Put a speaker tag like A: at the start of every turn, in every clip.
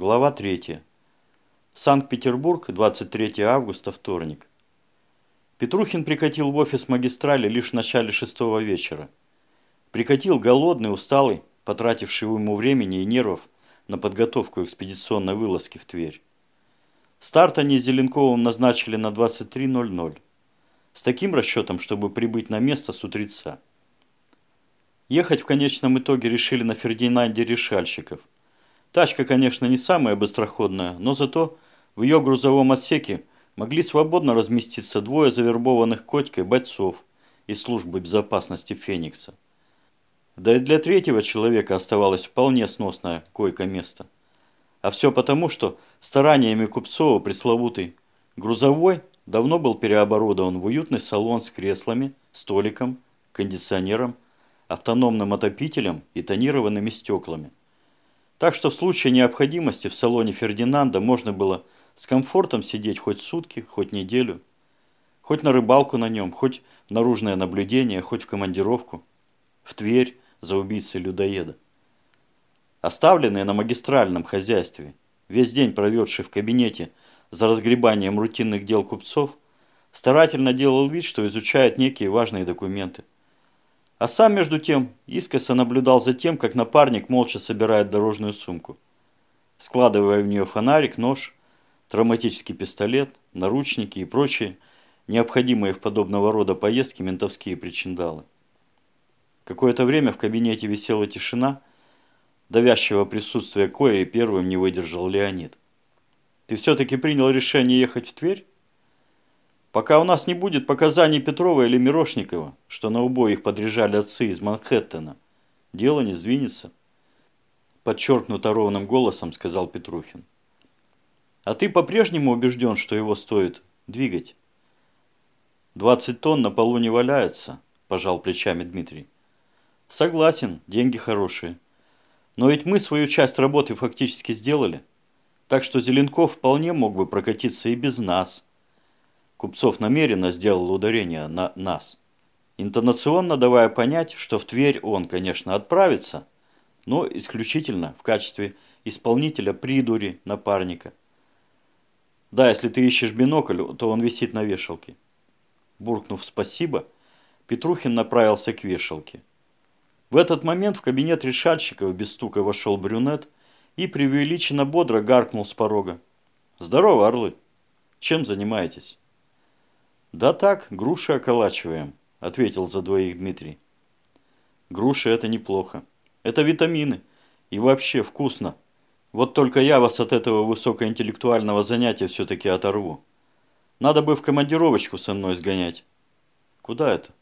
A: Глава 3. Санкт-Петербург, 23 августа, вторник. Петрухин прикатил в офис магистрали лишь в начале шестого вечера. Прикатил голодный, усталый, потративший ему времени и нервов на подготовку экспедиционной вылазки в Тверь. Старт они с Зеленковым назначили на 23.00. С таким расчетом, чтобы прибыть на место с утреца. Ехать в конечном итоге решили на Фердинанде Решальщиков – Тачка, конечно, не самая быстроходная, но зато в ее грузовом отсеке могли свободно разместиться двое завербованных Котькой бойцов из службы безопасности Феникса. Да и для третьего человека оставалось вполне сносное койко-место. А все потому, что стараниями Купцова пресловутый грузовой давно был переоборудован в уютный салон с креслами, столиком, кондиционером, автономным отопителем и тонированными стеклами. Так что в случае необходимости в салоне Фердинанда можно было с комфортом сидеть хоть сутки, хоть неделю. Хоть на рыбалку на нем, хоть в наружное наблюдение, хоть в командировку. В Тверь за убийцей людоеда. Оставленные на магистральном хозяйстве, весь день проведший в кабинете за разгребанием рутинных дел купцов, старательно делал вид, что изучает некие важные документы. А сам, между тем, искоса наблюдал за тем, как напарник молча собирает дорожную сумку, складывая в нее фонарик, нож, травматический пистолет, наручники и прочие необходимые в подобного рода поездки ментовские причиндалы. Какое-то время в кабинете висела тишина, давящего присутствия кое и первым не выдержал Леонид. «Ты все-таки принял решение ехать в Тверь?» Пока у нас не будет показаний Петрова или Мирошникова, что на убой их подряжали отцы из Манхэттена, дело не сдвинется. Подчеркнуто ровным голосом сказал Петрухин. А ты по-прежнему убежден, что его стоит двигать? 20 тонн на полу не валяется, пожал плечами Дмитрий. Согласен, деньги хорошие. Но ведь мы свою часть работы фактически сделали. Так что Зеленков вполне мог бы прокатиться и без нас – Купцов намеренно сделал ударение на «нас», интонационно давая понять, что в Тверь он, конечно, отправится, но исключительно в качестве исполнителя придури напарника. Да, если ты ищешь бинокль, то он висит на вешалке. Буркнув «спасибо», Петрухин направился к вешалке. В этот момент в кабинет решальщиков без стука вошел брюнет и преувеличенно бодро гаркнул с порога. «Здорово, орлы! Чем занимаетесь?» «Да так, груши околачиваем», – ответил за двоих Дмитрий. «Груши – это неплохо. Это витамины. И вообще вкусно. Вот только я вас от этого высокоинтеллектуального занятия все-таки оторву. Надо бы в командировочку со мной сгонять». «Куда это?»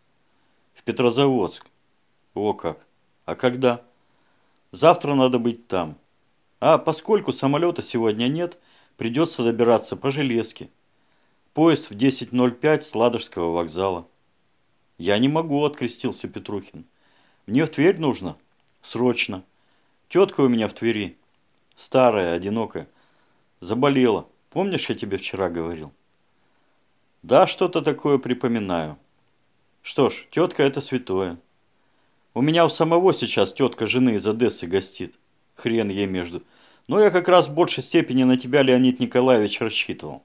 A: «В Петрозаводск». «О как! А когда?» «Завтра надо быть там. А поскольку самолета сегодня нет, придется добираться по железке». Поезд в 10.05 с Ладожского вокзала. Я не могу, открестился Петрухин. Мне в Тверь нужно. Срочно. Тетка у меня в Твери. Старая, одинокая. Заболела. Помнишь, я тебе вчера говорил? Да, что-то такое припоминаю. Что ж, тетка это святое. У меня у самого сейчас тетка жены из Одессы гостит. Хрен ей между. Но я как раз в большей степени на тебя, Леонид Николаевич, рассчитывал.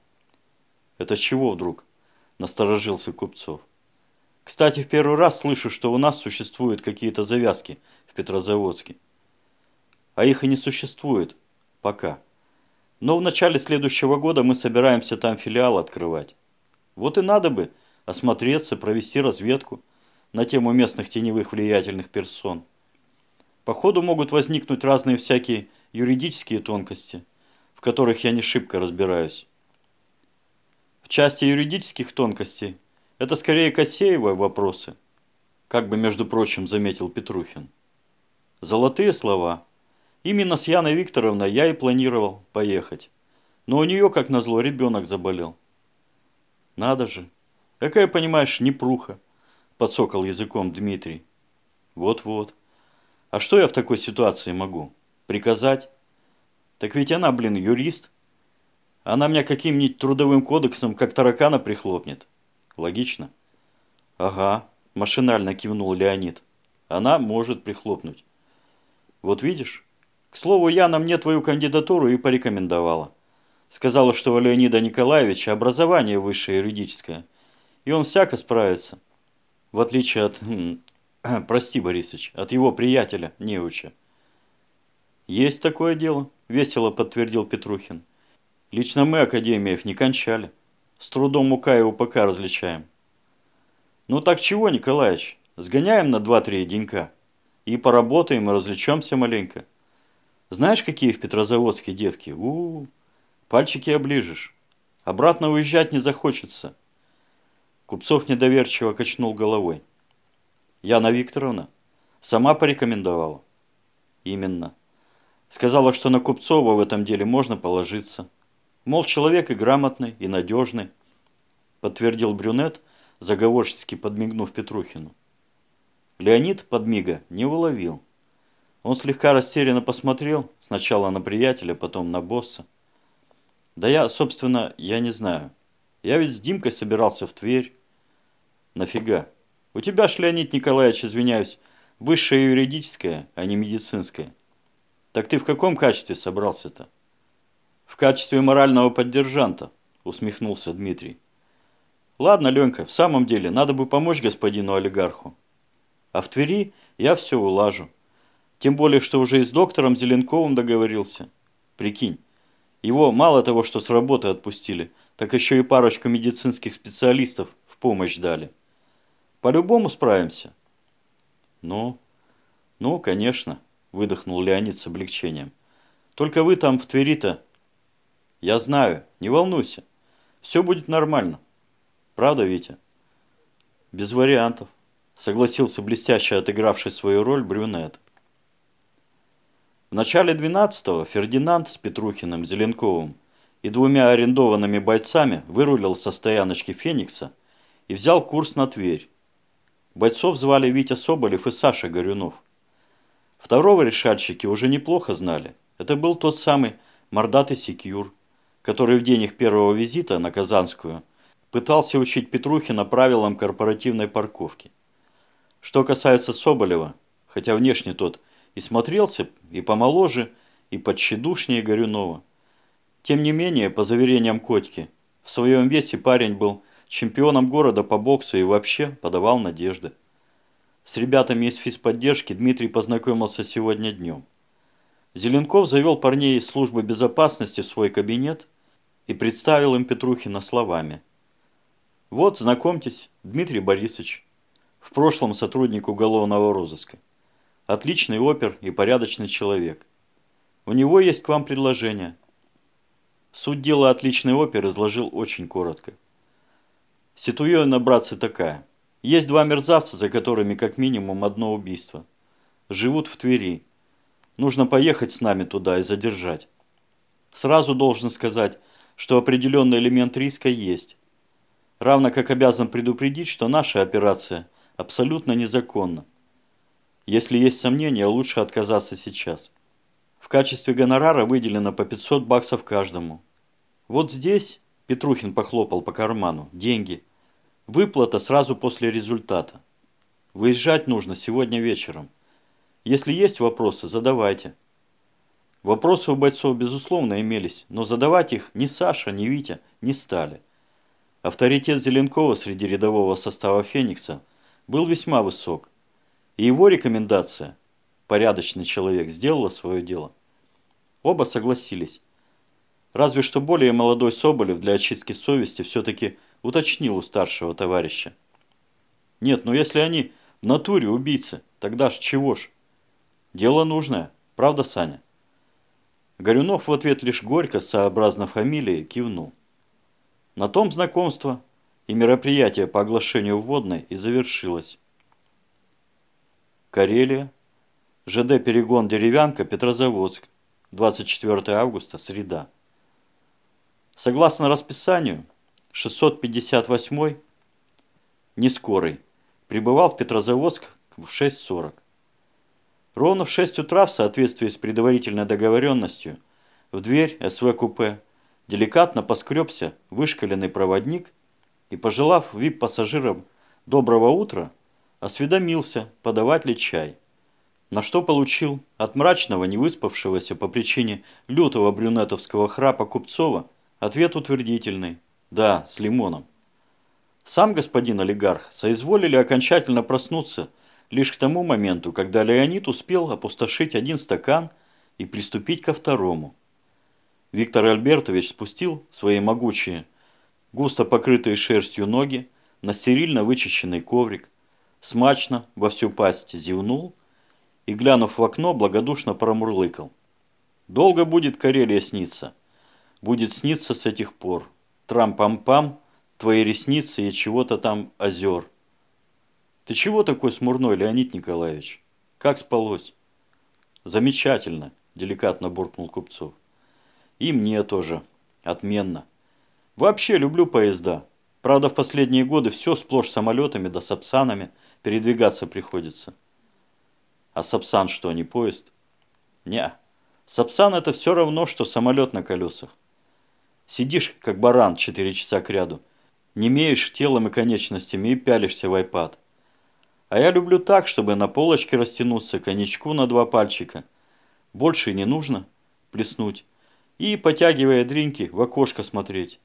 A: «Это чего вдруг?» – насторожился Купцов. «Кстати, в первый раз слышу, что у нас существуют какие-то завязки в Петрозаводске. А их и не существует. Пока. Но в начале следующего года мы собираемся там филиал открывать. Вот и надо бы осмотреться, провести разведку на тему местных теневых влиятельных персон. По ходу могут возникнуть разные всякие юридические тонкости, в которых я не шибко разбираюсь части юридических тонкостей это скорее Косеева вопросы, как бы, между прочим, заметил Петрухин. Золотые слова. Именно с Яной Викторовной я и планировал поехать. Но у нее, как назло, ребенок заболел. Надо же. Какая, понимаешь, непруха, подсокал языком Дмитрий. Вот-вот. А что я в такой ситуации могу? Приказать? Так ведь она, блин, юрист. Она меня каким-нибудь трудовым кодексом, как таракана, прихлопнет. Логично? Ага, машинально кивнул Леонид. Она может прихлопнуть. Вот видишь? К слову, Яна мне твою кандидатуру и порекомендовала. Сказала, что у Леонида Николаевича образование высшее юридическое, и он всяко справится. В отличие от, хм, прости, Борисыч, от его приятеля, неуча. Есть такое дело, весело подтвердил Петрухин. Лично мы академиев не кончали. С трудом УК и УПК различаем. Ну так чего, Николаевич, сгоняем на 2-3 денька и поработаем и развлечемся маленько. Знаешь, какие в Петрозаводске девки? У, -у, -у пальчики оближешь. Обратно уезжать не захочется. Купцов недоверчиво качнул головой. Яна Викторовна сама порекомендовала. Именно. Сказала, что на Купцова в этом деле можно положиться. Мол, человек и грамотный, и надежный. Подтвердил брюнет, заговорчески подмигнув Петрухину. Леонид подмига не уловил. Он слегка растерянно посмотрел сначала на приятеля, потом на босса. Да я, собственно, я не знаю. Я ведь с Димкой собирался в Тверь. Нафига? У тебя ж, Леонид Николаевич, извиняюсь, высшее юридическое, а не медицинское. Так ты в каком качестве собрался-то? В качестве морального поддержанта, усмехнулся Дмитрий. Ладно, Ленька, в самом деле, надо бы помочь господину олигарху. А в Твери я все улажу. Тем более, что уже и с доктором Зеленковым договорился. Прикинь, его мало того, что с работы отпустили, так еще и парочку медицинских специалистов в помощь дали. По-любому справимся. Ну, ну, конечно, выдохнул Леонид с облегчением. Только вы там в Твери-то... Я знаю, не волнуйся. Все будет нормально. Правда, Витя? Без вариантов, согласился блестяще отыгравший свою роль брюнет. В начале 12-го Фердинанд с Петрухиным, Зеленковым и двумя арендованными бойцами вырулил со стояночки Феникса и взял курс на Тверь. Бойцов звали Витя Соболев и Саша Горюнов. Второго решальщики уже неплохо знали. Это был тот самый мордатый секьюр, который в день их первого визита на Казанскую пытался учить Петрухина правилам корпоративной парковки. Что касается Соболева, хотя внешне тот – и смотрелся и помоложе, и подщедушнее Горюнова. Тем не менее, по заверениям Котьки, в своем весе парень был чемпионом города по боксу и вообще подавал надежды. С ребятами из физподдержки Дмитрий познакомился сегодня днем. Зеленков завел парней из службы безопасности в свой кабинет и представил им Петрухина словами. «Вот, знакомьтесь, Дмитрий Борисович, в прошлом сотрудник уголовного розыска. Отличный опер и порядочный человек. У него есть к вам предложение. Суть дела отличный опер изложил очень коротко. Ситуация, братцы, такая. Есть два мерзавца, за которыми как минимум одно убийство. Живут в Твери. Нужно поехать с нами туда и задержать. Сразу должен сказать, что определенный элемент риска есть. Равно как обязан предупредить, что наша операция абсолютно незаконна. Если есть сомнения, лучше отказаться сейчас. В качестве гонорара выделено по 500 баксов каждому. Вот здесь, Петрухин похлопал по карману, деньги. Выплата сразу после результата. Выезжать нужно сегодня вечером. Если есть вопросы, задавайте. Вопросы у бойцов, безусловно, имелись, но задавать их ни Саша, ни Витя не стали. Авторитет Зеленкова среди рядового состава «Феникса» был весьма высок. И его рекомендация «порядочный человек» сделала свое дело. Оба согласились. Разве что более молодой Соболев для очистки совести все-таки уточнил у старшего товарища. Нет, ну если они в натуре убийцы, тогда ж чего ж? Дело нужное, правда, Саня? Горюнов в ответ лишь горько, сообразно фамилии, кивнул. На том знакомство и мероприятие по оглашению вводной и завершилось. Карелия. ЖД «Перегон Деревянка», Петрозаводск. 24 августа, среда. Согласно расписанию, 658 нескорый прибывал в Петрозаводск в 6.40. Ровно в 6 утра, в соответствии с предварительной договоренностью, в дверь СВ-купе деликатно поскребся вышкаленный проводник и, пожелав вип-пассажирам доброго утра, осведомился, подавать ли чай. На что получил от мрачного, невыспавшегося по причине лютого брюнетовского храпа Купцова ответ утвердительный. Да, с лимоном. Сам господин олигарх соизволили окончательно проснуться лишь к тому моменту, когда Леонид успел опустошить один стакан и приступить ко второму. Виктор Альбертович спустил свои могучие, густо покрытые шерстью ноги на стерильно вычищенный коврик, смачно во всю пасть зевнул и, глянув в окно, благодушно промурлыкал. «Долго будет Карелия сниться. Будет сниться с этих пор. Трам-пам-пам, твои ресницы и чего-то там озер». «Ты чего такой смурной, Леонид Николаевич? Как спалось?» «Замечательно», – деликатно буркнул Купцов. И мне тоже. Отменно. Вообще люблю поезда. Правда, в последние годы все сплошь самолетами да сапсанами передвигаться приходится. А сапсан что, не поезд? Не. Сапсан это все равно, что самолет на колесах. Сидишь, как баран, 4 часа к ряду. Не имеешь телом и конечностями и пялишься в iPad. А я люблю так, чтобы на полочке растянуться, коньячку на два пальчика. Больше не нужно плеснуть и, потягивая дринки, в окошко смотреть.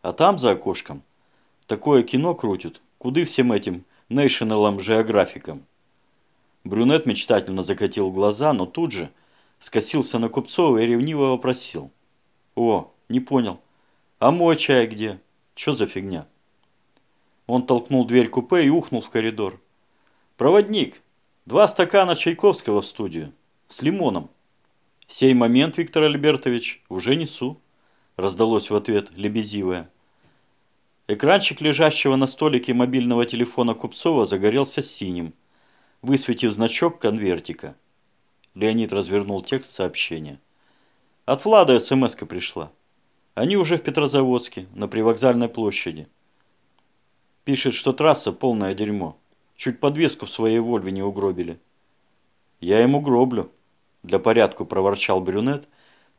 A: А там за окошком такое кино крутят, куды всем этим National Geographic. Брюнет мечтательно закатил глаза, но тут же скосился на Купцова и ревниво вопросил. «О, не понял. А мой чай где? Чё за фигня?» Он толкнул дверь купе и ухнул в коридор. «Проводник, два стакана Чайковского в студию. С лимоном». «Сей момент, Виктор Альбертович, уже несу», – раздалось в ответ лебезивое. Экранчик лежащего на столике мобильного телефона Купцова загорелся синим, высветив значок конвертика. Леонид развернул текст сообщения. От Влада смс пришла. Они уже в Петрозаводске, на привокзальной площади. Пишет, что трасса полное дерьмо. Чуть подвеску в своей Вольве не угробили. Я ему гроблю, для порядку проворчал брюнет,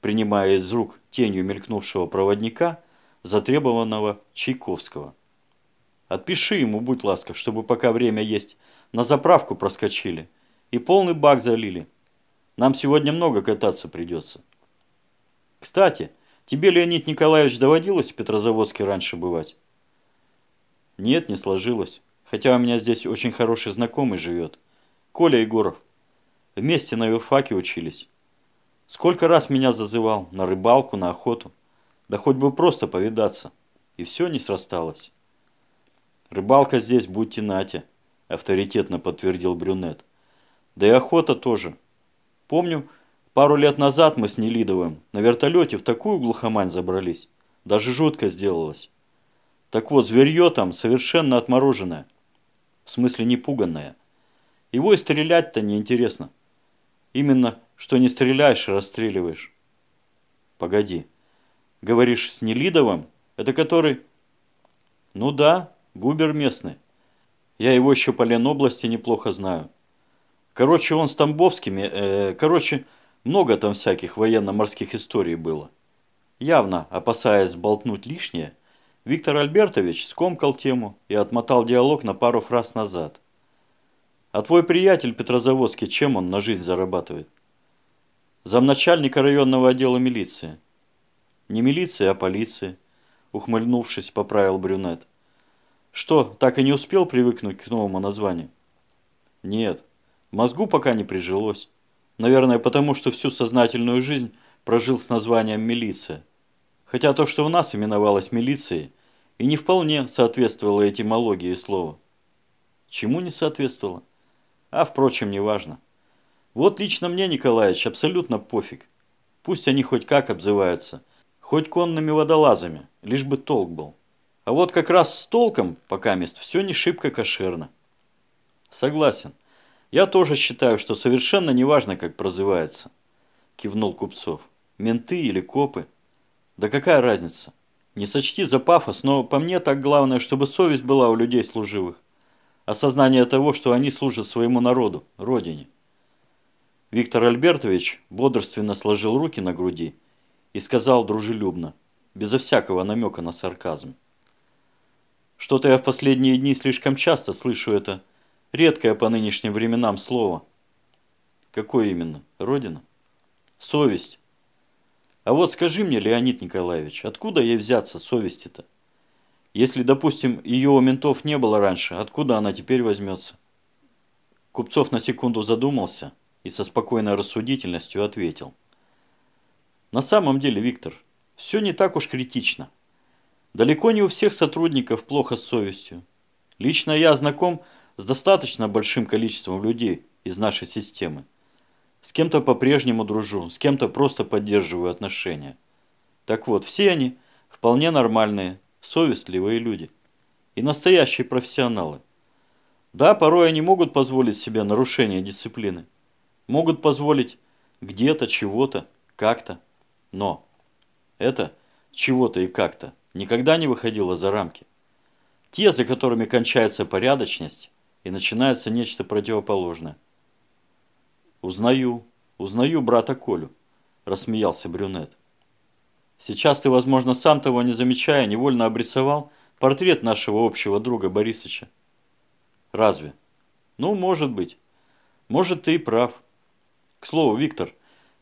A: принимая из рук тенью мелькнувшего проводника, затребованного Чайковского. Отпиши ему, будь ласков, чтобы пока время есть, на заправку проскочили и полный бак залили. Нам сегодня много кататься придется. Кстати, тебе, Леонид Николаевич, доводилось в Петрозаводске раньше бывать? Нет, не сложилось. Хотя у меня здесь очень хороший знакомый живет. Коля Егоров. Вместе на юрфаке учились. Сколько раз меня зазывал на рыбалку, на охоту. Да хоть бы просто повидаться. И все не срасталось. Рыбалка здесь, будьте нате, авторитетно подтвердил брюнет. Да и охота тоже. Помню, пару лет назад мы с Нелидовым на вертолете в такую глухомань забрались. Даже жутко сделалось. Так вот, зверье там совершенно отмороженное. В смысле, не пуганное. Его и стрелять-то неинтересно. Именно, что не стреляешь, а расстреливаешь. Погоди. Говоришь, с Нелидовым? Это который... Ну да, губер местный. Я его еще по Ленобласти неплохо знаю. Короче, он с Тамбовскими... Э, короче, много там всяких военно-морских историй было. Явно, опасаясь болтнуть лишнее, Виктор Альбертович скомкал тему и отмотал диалог на пару фраз назад – а твой приятель Петрозаводский, чем он на жизнь зарабатывает? Замначальника районного отдела милиции. Не милиции, а полиции, ухмыльнувшись, поправил брюнет. Что, так и не успел привыкнуть к новому названию? Нет, мозгу пока не прижилось. Наверное, потому что всю сознательную жизнь прожил с названием милиция. Хотя то, что у нас именовалось милицией, и не вполне соответствовало этимологии слова. Чему не соответствовало? А, впрочем, неважно. Вот лично мне, Николаевич, абсолютно пофиг. Пусть они хоть как обзываются. Хоть конными водолазами, лишь бы толк был. А вот как раз с толком, пока мест, все не шибко кошерно. Согласен. Я тоже считаю, что совершенно неважно, как прозывается. Кивнул Купцов. Менты или копы. Да какая разница? Не сочти за пафос, но по мне так главное, чтобы совесть была у людей служивых осознание того, что они служат своему народу, родине. Виктор Альбертович бодрственно сложил руки на груди и сказал дружелюбно, безо всякого намека на сарказм. Что-то я в последние дни слишком часто слышу это редкое по нынешним временам слово. Какое именно? Родина? Совесть. А вот скажи мне, Леонид Николаевич, откуда ей взяться совести-то? Если, допустим, ее у ментов не было раньше, откуда она теперь возьмется? Купцов на секунду задумался и со спокойной рассудительностью ответил. На самом деле, Виктор, все не так уж критично. Далеко не у всех сотрудников плохо с совестью. Лично я знаком с достаточно большим количеством людей из нашей системы. С кем-то по-прежнему дружу, с кем-то просто поддерживаю отношения. Так вот, все они вполне нормальные, совестливые люди. И настоящие профессионалы. Да, порой они могут позволить себе нарушение дисциплины. Могут позволить где-то, чего-то, как-то. Но это чего-то и как-то никогда не выходило за рамки. Те, за которыми кончается порядочность и начинается нечто противоположное. «Узнаю, узнаю брата Колю», – рассмеялся брюнет. «Сейчас ты, возможно, сам того не замечая, невольно обрисовал портрет нашего общего друга Борисыча. Разве? Ну, может быть. Может, ты и прав. К слову, Виктор,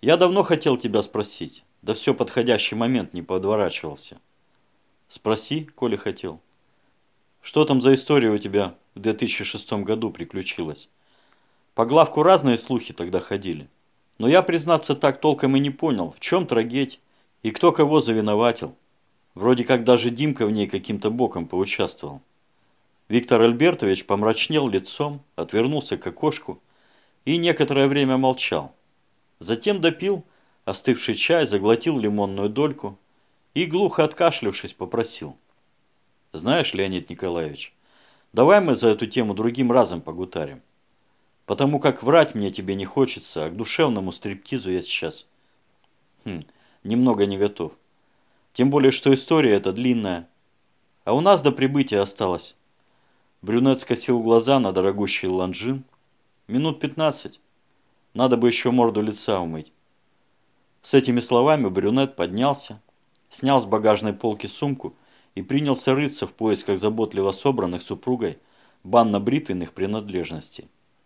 A: я давно хотел тебя спросить, да все подходящий момент не подворачивался. Спроси, коли хотел. Что там за история у тебя в 2006 году приключилась? По главку разные слухи тогда ходили. Но я, признаться, так толком и не понял, в чем трагедия и кто кого завиноватил. Вроде как даже Димка в ней каким-то боком поучаствовал. Виктор Альбертович помрачнел лицом, отвернулся к окошку и некоторое время молчал. Затем допил остывший чай, заглотил лимонную дольку и, глухо откашлявшись, попросил. «Знаешь, Леонид Николаевич, давай мы за эту тему другим разом погутарим. Потому как врать мне тебе не хочется, а к душевному стриптизу я сейчас хм, немного не готов. Тем более, что история эта длинная. А у нас до прибытия осталось. Брюнет скосил глаза на дорогущий Longines. Минут пятнадцать. Надо бы еще морду лица умыть. С этими словами брюнет поднялся, снял с багажной полки сумку и принялся рыться в поисках заботливо собранных супругой банно-бритвенных принадлежностей.